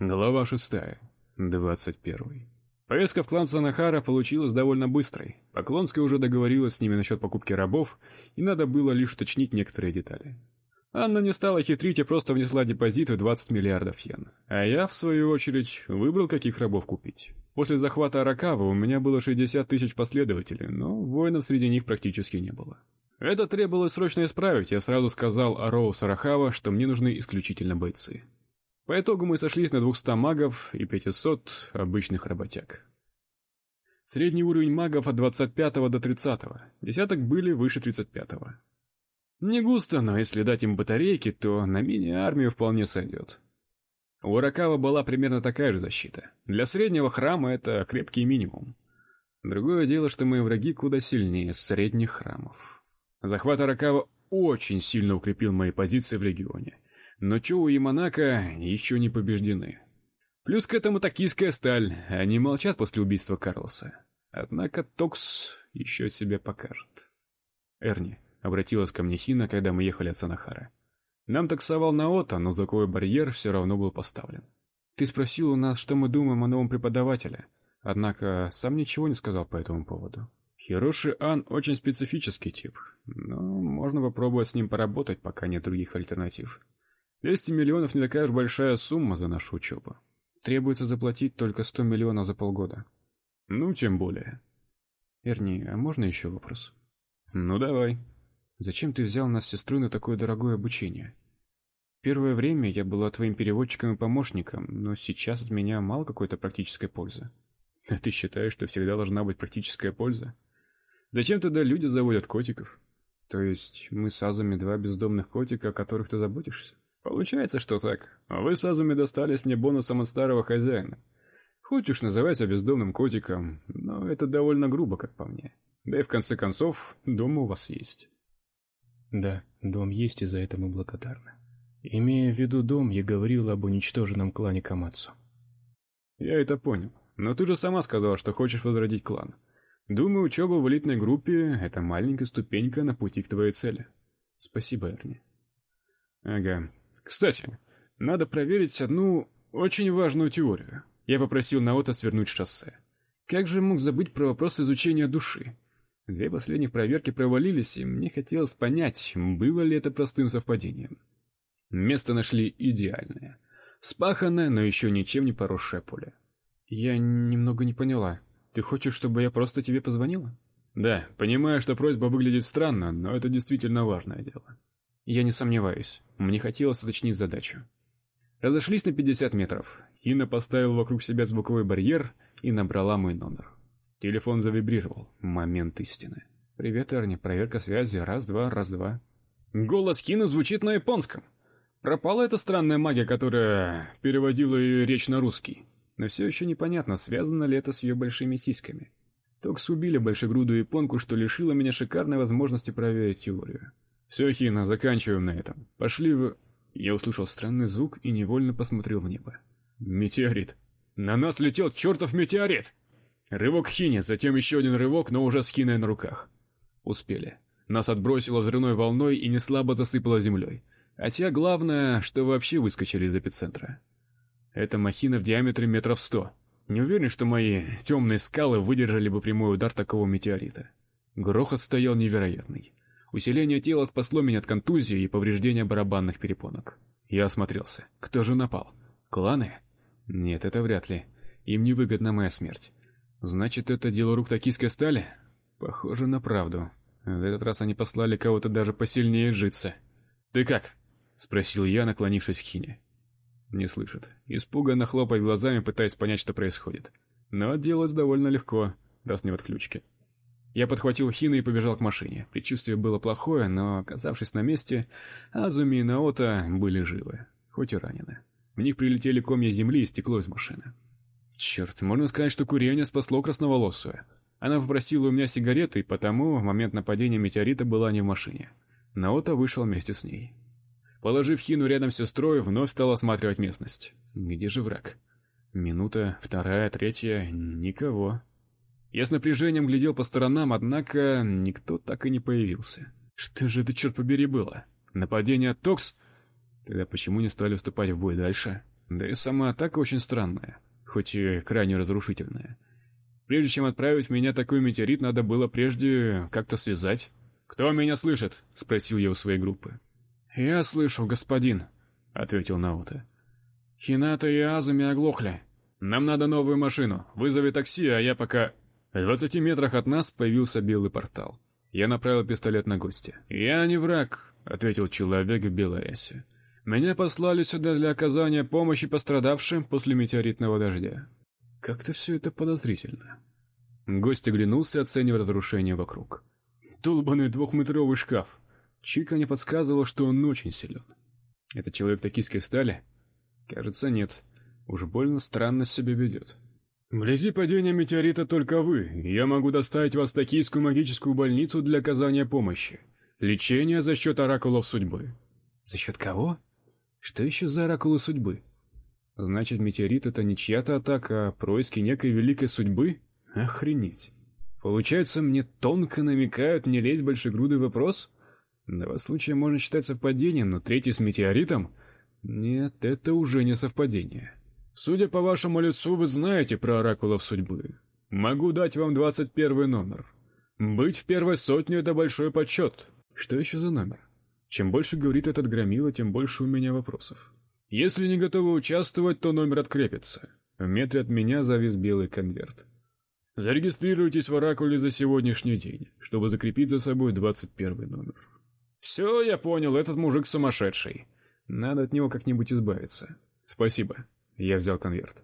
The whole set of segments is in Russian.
Глава шестая. Двадцать первый. Поездка в клан Санахара получилась довольно быстрой. Поклонская уже договорилась с ними насчет покупки рабов, и надо было лишь уточнить некоторые детали. Анна не стала хитрить и просто внесла депозит в 20 миллиардов йен. А я, в свою очередь, выбрал, каких рабов купить. После захвата Аракавы у меня было 60 тысяч последователей, но воинов среди них практически не было. Это требовалось срочно исправить. Я сразу сказал Ароу Сарахава, что мне нужны исключительно бойцы. По итогу мы сошлись на 200 магов и 500 обычных работяг. Средний уровень магов от 25 до 30. Десяток были выше 35. Не густо, но если дать им батарейки, то на мини-армию вполне сойдет. У Аракава была примерно такая же защита. Для среднего храма это крепкий минимум. Другое дело, что мои враги куда сильнее средних храмов. Захват Аракава очень сильно укрепил мои позиции в регионе но Чоу и Монако еще не побеждены. Плюс к этому токийская сталь, они молчат после убийства Карлоса. Однако Токс еще себя покажет. Эрни обратилась ко мне Хина, когда мы ехали от Санахара. Нам таксовал Наота, но звуковой барьер все равно был поставлен. Ты спросил у нас, что мы думаем о новом преподавателе, однако сам ничего не сказал по этому поводу. Хироши Ан очень специфический тип, но можно попробовать с ним поработать, пока нет других альтернатив. 200 миллионов не такая уж большая сумма за нашу учебу. Требуется заплатить только 100 миллионов за полгода. Ну, тем более. Эрни, а можно еще вопрос? Ну, давай. Зачем ты взял нас с сестрой на такое дорогое обучение? Первое время я была твоим переводчиком и помощником, но сейчас от меня мало какой-то практической пользы. А ты считаешь, что всегда должна быть практическая польза? Зачем тогда люди заводят котиков? То есть мы с Азами два бездомных котика, о которых ты заботишься? Получается, что так. А вы с Азуми достались мне бонусом от старого хозяина. Хоть уж называйся бездомным котиком, но это довольно грубо, как по мне. Да и в конце концов, дом у вас есть. Да, дом есть, и за это мы благодарны. Имея в виду дом, я говорил об уничтоженном клане Камацу. Я это понял. Но ты же сама сказала, что хочешь возродить клан. Думаю, учеба в элитной группе это маленькая ступенька на пути к твоей цели. Спасибо, Эрни. Ага. Кстати, надо проверить одну очень важную теорию. Я попросил Наота свернуть шоссе. Как же мог забыть про вопрос изучения души? Две последних проверки провалились, и мне хотелось понять, было ли это простым совпадением. Место нашли идеальное. Спаханное, но еще ничем не поросшее поле. Я немного не поняла. Ты хочешь, чтобы я просто тебе позвонила? Да, понимаю, что просьба выглядит странно, но это действительно важное дело. Я не сомневаюсь. Мне хотелось уточнить задачу. Разошлись на 50 метров. Хина поставила вокруг себя звуковой барьер и набрала мой номер. Телефон завибрировал. Момент истины. Привет, Эрни. Проверка связи. Раз, два, раз, два. Голос Хины звучит на японском. Пропала эта странная магия, которая переводила ее речь на русский. Но все еще непонятно, связано ли это с ее большими сиськами. Токс убили большегрудую японку, что лишило меня шикарной возможности проверить теорию. Все, Хина, заканчиваем на этом. Пошли в Я услышал странный звук и невольно посмотрел в небо. Метеорит. На нас летел чертов метеорит. Рывок Хине, затем еще один рывок, но уже с Хиной на руках. Успели. Нас отбросило взрывной волной и неслабо засыпало землей. Хотя главное, что вообще выскочили из эпицентра. Это махина в диаметре метров сто. Не уверен, что мои темные скалы выдержали бы прямой удар такого метеорита. Грохот стоял невероятный. Усиление тела спасло меня от контузии и повреждения барабанных перепонок. Я осмотрелся. Кто же напал? Кланы? Нет, это вряд ли. Им не выгодна моя смерть. Значит, это дело рук токийской стали? Похоже на правду. В этот раз они послали кого-то даже посильнее джитса. Ты как? спросил я, наклонившись к Хине. Не слышит. Испуганно хлопает глазами, пытаясь понять, что происходит. Но делать довольно легко, раз не в отключке. Я подхватил Хина и побежал к машине. Предчувствие было плохое, но, оказавшись на месте, Азуми и Наота были живы, хоть и ранены. В них прилетели комья земли и стекло из машины. Черт, можно сказать, что курение спасло красноволосую. Она попросила у меня сигареты, и потому в момент нападения метеорита была не в машине. Наота вышел вместе с ней. Положив Хину рядом с сестрой, вновь стал осматривать местность. Где же враг? Минута, вторая, третья, никого. Я с напряжением глядел по сторонам, однако никто так и не появился. Что же это черт побери было? Нападение Токс? Тогда почему не стали вступать в бой дальше? Да и сама атака очень странная, хоть и крайне разрушительная. Прежде чем отправить меня такой метеорит, надо было прежде как-то связать. Кто меня слышит? спросил я у своей группы. Я слышу, господин, ответил Наута. Хината и Азуми оглохли. Нам надо новую машину. Вызови такси, а я пока В двадцати метрах от нас появился белый портал. Я направил пистолет на гостя. Я не враг, ответил человек в белой рясе. Меня послали сюда для оказания помощи пострадавшим после метеоритного дождя. Как-то все это подозрительно. Гость оглянулся, оценивая разрушения вокруг. Долбаный двухметровый шкаф. Чика не подсказывал, что он очень силен. Это человек токийской стали? Кажется, нет. Уж больно странно себя ведет. Вблизи падения метеорита только вы. Я могу доставить вас в токийскую магическую больницу для оказания помощи. Лечение за счет оракулов судьбы. За счет кого? Что еще за оракулы судьбы? Значит, метеорит это не чья-то атака, а происки некой великой судьбы? Охренеть. Получается, мне тонко намекают не лезть большегрудый вопрос? Два случая можно считать совпадением, но третий с метеоритом? Нет, это уже не совпадение. Судя по вашему лицу, вы знаете про оракулов судьбы. Могу дать вам двадцать первый номер. Быть в первой сотне это большой почет. Что еще за номер? Чем больше говорит этот громила, тем больше у меня вопросов. Если не готовы участвовать, то номер открепится. В метре от меня завис белый конверт. Зарегистрируйтесь в оракуле за сегодняшний день, чтобы закрепить за собой двадцать первый номер. Все, я понял, этот мужик сумасшедший. Надо от него как-нибудь избавиться. Спасибо. Я взял конверт.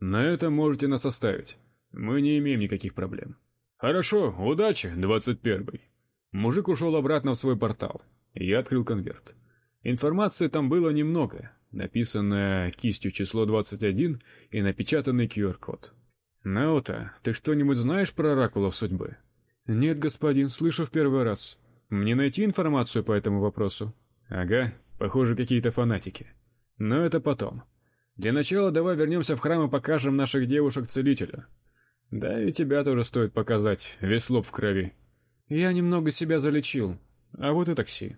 На этом можете нас оставить. Мы не имеем никаких проблем. Хорошо, удачи, двадцать первый. Мужик ушел обратно в свой портал. Я открыл конверт. Информации там было немного, написанная кистью число 21 и напечатанный QR-код. Наота, ты что-нибудь знаешь про оракулов судьбы? Нет, господин, слышу в первый раз. Мне найти информацию по этому вопросу? Ага, похоже, какие-то фанатики. Но это потом. Для начала давай вернемся в храм и покажем наших девушек целителю. Да и тебя тоже стоит показать, весь лоб в крови. Я немного себя залечил. А вот и такси.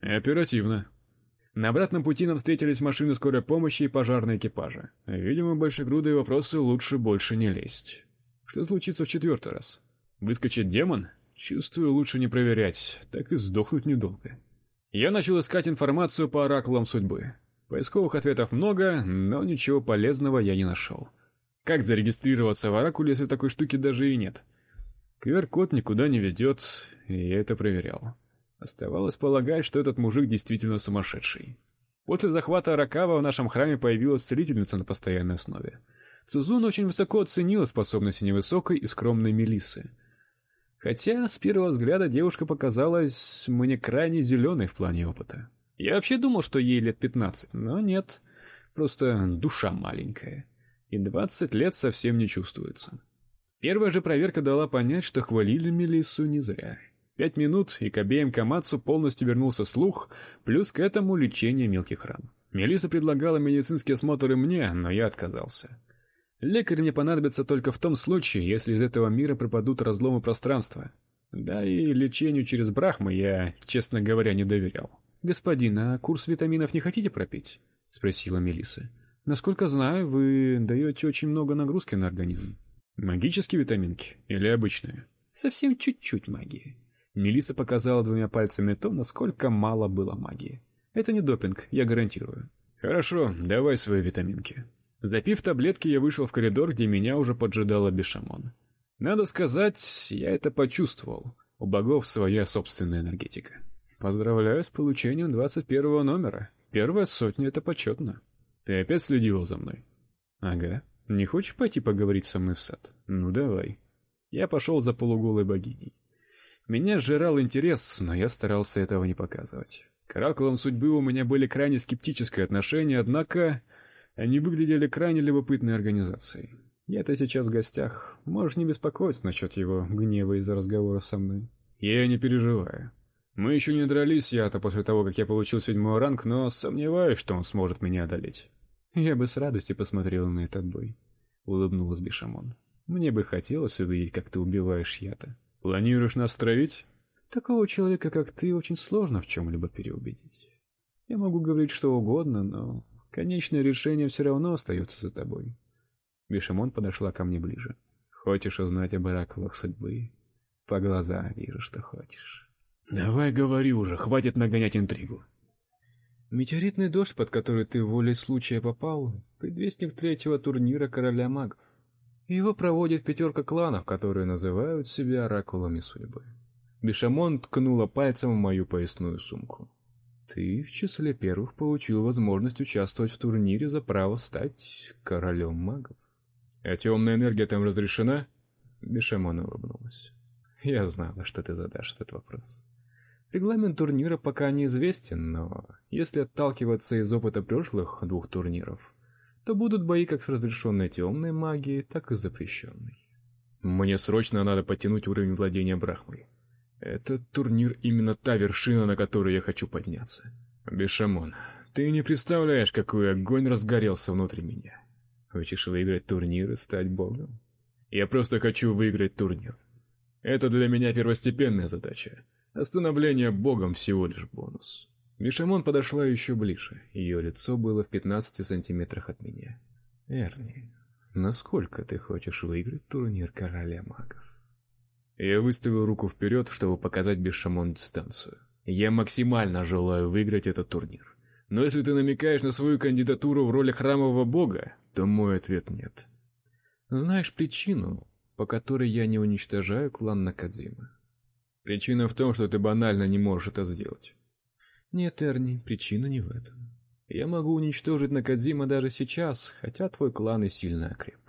Оперативно. На обратном пути нам встретились машины скорой помощи и пожарные экипажи. Видимо, большегрудые вопросы лучше больше не лезть. Что случится в четвертый раз? Выскочит демон? Чувствую, лучше не проверять, так и сдохнуть недолго. Я начал искать информацию по оракулам судьбы. Поисковых ответов много, но ничего полезного я не нашел. Как зарегистрироваться в оракуле, если такой штуки даже и нет? QR-код никуда не ведет, и я это проверял. Оставалось полагать, что этот мужик действительно сумасшедший. После захвата Аракава в нашем храме появилась целительница на постоянной основе. Сузун очень высоко оценила способности невысокой и скромной Мелисы. Хотя с первого взгляда девушка показалась мне крайне зеленой в плане опыта. Я вообще думал, что ей лет пятнадцать, но нет. Просто душа маленькая. И двадцать лет совсем не чувствуется. Первая же проверка дала понять, что хвалили Мелиссу не зря. Пять минут, и к обеим Камацу полностью вернулся слух, плюс к этому лечение мелких ран. Мелиса предлагала медицинский осмотр и мне, но я отказался. Лекарь мне понадобится только в том случае, если из этого мира пропадут разломы пространства. Да и лечению через брахмы я, честно говоря, не доверял. Господин, а курс витаминов не хотите пропить? спросила Мелиса. Насколько знаю, вы даете очень много нагрузки на организм. Магические витаминки или обычные? Совсем чуть-чуть магии. Мелиса показала двумя пальцами то, насколько мало было магии. Это не допинг, я гарантирую. Хорошо, давай свои витаминки. Запив таблетки, я вышел в коридор, где меня уже поджидала Бешамон. Надо сказать, я это почувствовал. У богов своя собственная энергетика. Поздравляю с получением двадцать первого номера. Первая сотня это почетно. Ты опять следила за мной? Ага. Не хочешь пойти поговорить со мной в сад? Ну давай. Я пошел за полуголой богиней. Меня сжирал интерес, но я старался этого не показывать. К оракулам судьбы у меня были крайне скептическое отношение, однако они выглядели крайне любопытной организацией. Я-то сейчас в гостях. Можешь не беспокоиться насчет его гнева из-за разговора со мной. Я не переживаю. Мы еще не дрались я-то после того, как я получил седьмой ранг, но сомневаюсь, что он сможет меня одолеть. Я бы с радостью посмотрел на этот бой, улыбнулась Бишамон. Мне бы хотелось увидеть, как ты убиваешь Ята. Планируешь нас травить? Такого человека, как ты, очень сложно в чем либо переубедить. Я могу говорить что угодно, но Конечное решение все равно остается за тобой. Бешамон подошла ко мне ближе. Хочешь узнать об оракулах судьбы? По глазам вижу, что хочешь. Давай говори уже, хватит нагонять интригу. Метеоритный дождь, под который ты волей случая попал, предвестник третьего турнира короля магов. Его проводит пятерка кланов, которые называют себя оракулами судьбы. Бешамон ткнула пальцем в мою поясную сумку. Ты в числе первых получил возможность участвовать в турнире за право стать королем магов. А темная энергия там разрешена? Бешамон улыбнулась. Я знала, что ты задашь этот вопрос. Регламент турнира пока неизвестен, но если отталкиваться из опыта прошлых двух турниров, то будут бои как с разрешенной темной магией, так и с запрещенной. Мне срочно надо подтянуть уровень владения Брахмой. Этот турнир именно та вершина, на которую я хочу подняться. Бешамон, ты не представляешь, какой огонь разгорелся внутри меня. Хочешь выиграть турнир и стать богом? Я просто хочу выиграть турнир. Это для меня первостепенная задача. Остановление богом всего лишь бонус. Бешамон подошла еще ближе. Ее лицо было в 15 сантиметрах от меня. Эрни, насколько ты хочешь выиграть турнир короля магов? Я выставил руку вперед, чтобы показать Бешамон дистанцию. Я максимально желаю выиграть этот турнир. Но если ты намекаешь на свою кандидатуру в роли храмового бога, то мой ответ нет. Знаешь причину, по которой я не уничтожаю клан Накадзима? Причина в том, что ты банально не можешь это сделать. Нет, Эрни, причина не в этом. Я могу уничтожить Накадзима даже сейчас, хотя твой клан и сильно окреп.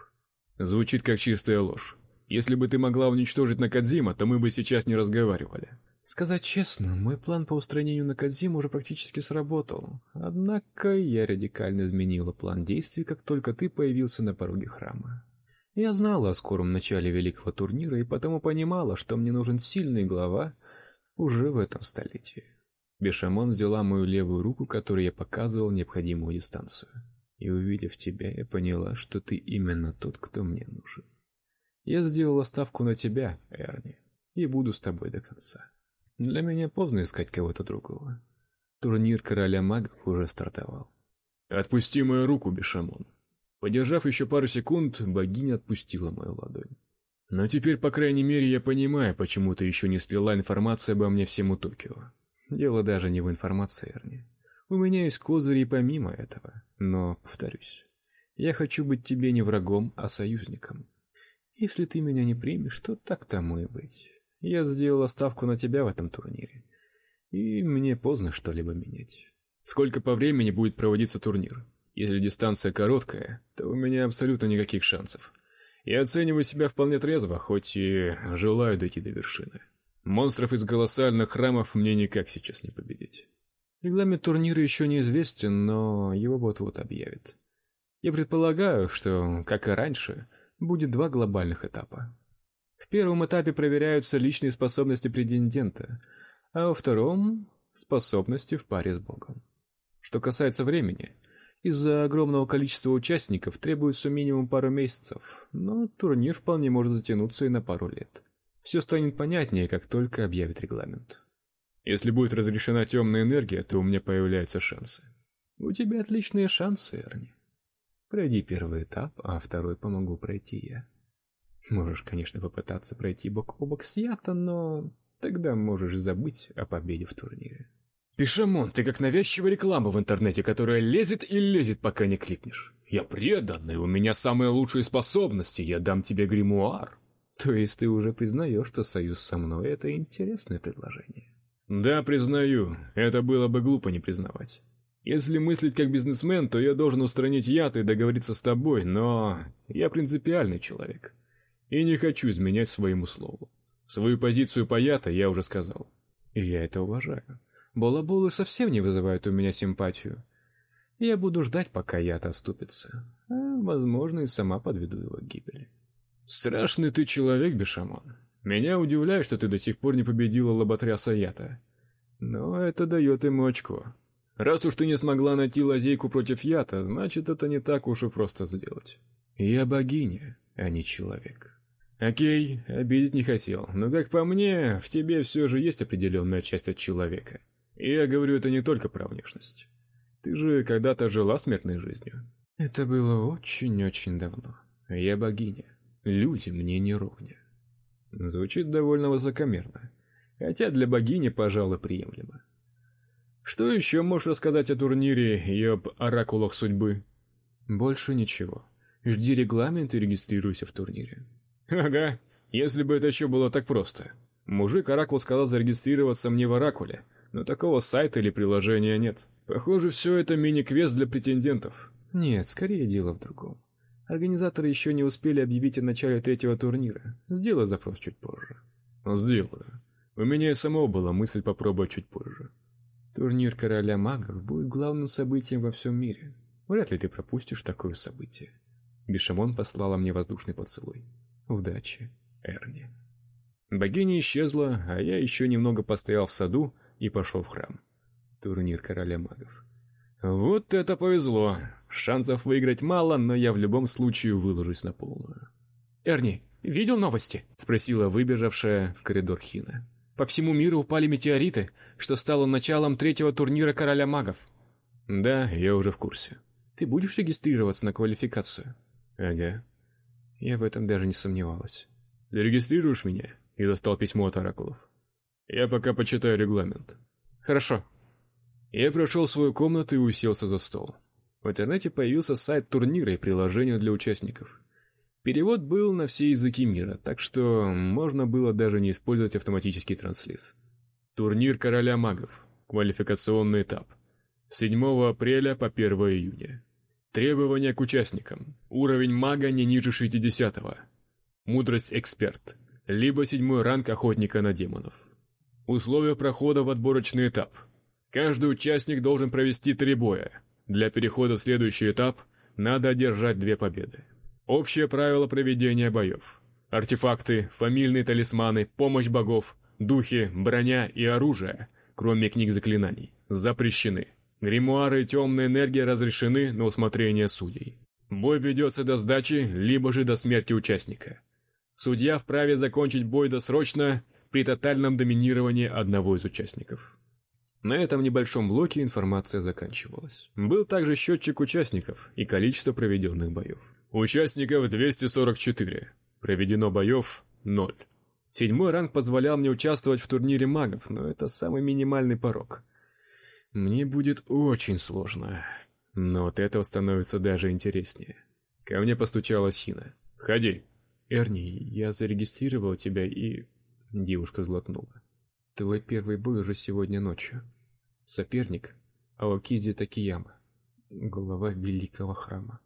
Звучит как чистая ложь. Если бы ты могла уничтожить Накадзима, то мы бы сейчас не разговаривали. Сказать честно, мой план по устранению Накадзима уже практически сработал. Однако я радикально изменила план действий, как только ты появился на пороге храма. Я знала о скором начале великого турнира и потому понимала, что мне нужен сильный глава уже в этом столетии. Бешамон взяла мою левую руку, которой я показывал необходимую дистанцию. И увидев тебя, я поняла, что ты именно тот, кто мне нужен. Я сделала ставку на тебя, Эрни, и буду с тобой до конца. Для меня поздно искать кого-то другого. Турнир короля магов уже стартовал. Отпусти мою руку, Бешамон. Подержав еще пару секунд, богиня отпустила мою ладонь. Но теперь, по крайней мере, я понимаю, почему ты еще не слила информацию обо мне всему Токио. Дело даже не в информации, Эрни. У меня есть козыри и помимо этого. Но, повторюсь, я хочу быть тебе не врагом, а союзником. Если ты меня не примешь, то так тому и быть. Я сделала ставку на тебя в этом турнире. И мне поздно что-либо менять. Сколько по времени будет проводиться турнир? Если дистанция короткая, то у меня абсолютно никаких шансов. Я оцениваю себя вполне трезво, хоть и желаю дойти до вершины. Монстров из колоссальных храмов мне никак сейчас не победить. Регламент турнира еще неизвестен, но его вот-вот объявят. Я предполагаю, что, как и раньше, будет два глобальных этапа. В первом этапе проверяются личные способности претендента, а во втором способности в паре с богом. Что касается времени, из-за огромного количества участников требуется минимум пару месяцев, но турнир вполне может затянуться и на пару лет. Все станет понятнее, как только объявят регламент. Если будет разрешена темная энергия, то у меня появляются шансы. У тебя отличные шансы, Эрни. Пройди первый этап, а второй помогу пройти я. Можешь, конечно, попытаться пройти бок о бок с Ято, но тогда можешь забыть о победе в турнире. Пишамон, ты как навязчивая реклама в интернете, которая лезет и лезет, пока не кликнешь. Я преданный, у меня самые лучшие способности, я дам тебе гримуар. То есть ты уже признаешь, что союз со мной это интересное предложение? Да, признаю. Это было бы глупо не признавать. Если мыслить как бизнесмен, то я должен устранить яд и договориться с тобой, но я принципиальный человек и не хочу изменять своему слову. Свою позицию по ята я уже сказал. И я это уважаю. Балаболы совсем не вызывают у меня симпатию. Я буду ждать, пока яд оступится. А, возможно, и сама подведу его к гибели. Страшный ты человек, Бешамон. Меня удивляет, что ты до сих пор не победила лоботряса Ята. Но это дает ему очко. Раз уж ты не смогла найти лазейку против Ята, значит, это не так уж и просто сделать. Я богиня, а не человек. Окей, обидеть не хотел, но как по мне, в тебе все же есть определенная часть от человека. И я говорю это не только про внешность. Ты же когда-то жила смертной жизнью. Это было очень-очень давно. Я богиня. Люди мне не ровня. Звучит довольно высокомерно, хотя для богини, пожалуй, приемлемо. Что еще можешь рассказать о турнире и об оракулах судьбы? Больше ничего. Жди регламент и регистрируйся в турнире. Ага, если бы это еще было так просто. Мужик оракул сказал зарегистрироваться мне в оракуле, но такого сайта или приложения нет. Похоже, все это мини-квест для претендентов. Нет, скорее дело в другом. Организаторы еще не успели объявить о начале третьего турнира. Сделай запрос чуть позже. Сделаю. У меня и самого была мысль попробовать чуть позже. Турнир короля магов будет главным событием во всем мире. Вряд ли ты пропустишь такое событие. Бешамон послала мне воздушный поцелуй. Удачи, Эрни. Богиня исчезла, а я еще немного постоял в саду и пошел в храм. Турнир короля магов. Вот это повезло. Шансов выиграть мало, но я в любом случае выложусь на полную. Эрни, видел новости? спросила выбежавшая в коридор Хина. По всему миру упали метеориты, что стало началом третьего турнира короля магов. Да, я уже в курсе. Ты будешь регистрироваться на квалификацию? Ага. Я в этом даже не сомневалась. Ты регистрируешь меня? И достал письмо от оракулов. Я пока почитаю регламент. Хорошо. Я прошел в свою комнату и уселся за стол. В интернете появился сайт турнира и приложение для участников. Перевод был на все языки мира, так что можно было даже не использовать автоматический транслит. Турнир короля магов. Квалификационный этап. С 7 апреля по 1 июня. Требования к участникам. Уровень мага не ниже 60 -го. Мудрость эксперт. Либо седьмой ранг охотника на демонов. Условия прохода в отборочный этап. Каждый участник должен провести три боя. Для перехода в следующий этап надо одержать две победы. Общее правило проведения боев. Артефакты, фамильные талисманы, помощь богов, духи, броня и оружие, кроме книг заклинаний, запрещены. Гримуары и темная энергия разрешены на усмотрение судей. Бой ведется до сдачи, либо же до смерти участника. Судья вправе закончить бой досрочно при тотальном доминировании одного из участников. На этом небольшом блоке информация заканчивалась. Был также счетчик участников и количество проведенных боев. Участников 244. Проведено боев 0. Седьмой ранг позволял мне участвовать в турнире магов, но это самый минимальный порог. Мне будет очень сложно. Но от этого становится даже интереснее. Ко мне постучала Сина. "Ходи". "Эрни, я зарегистрировал тебя и девушка сглотнула. Твой первый бой уже сегодня ночью. Соперник Аокизи Такияма, глава великого храма.